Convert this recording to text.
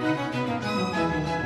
うん。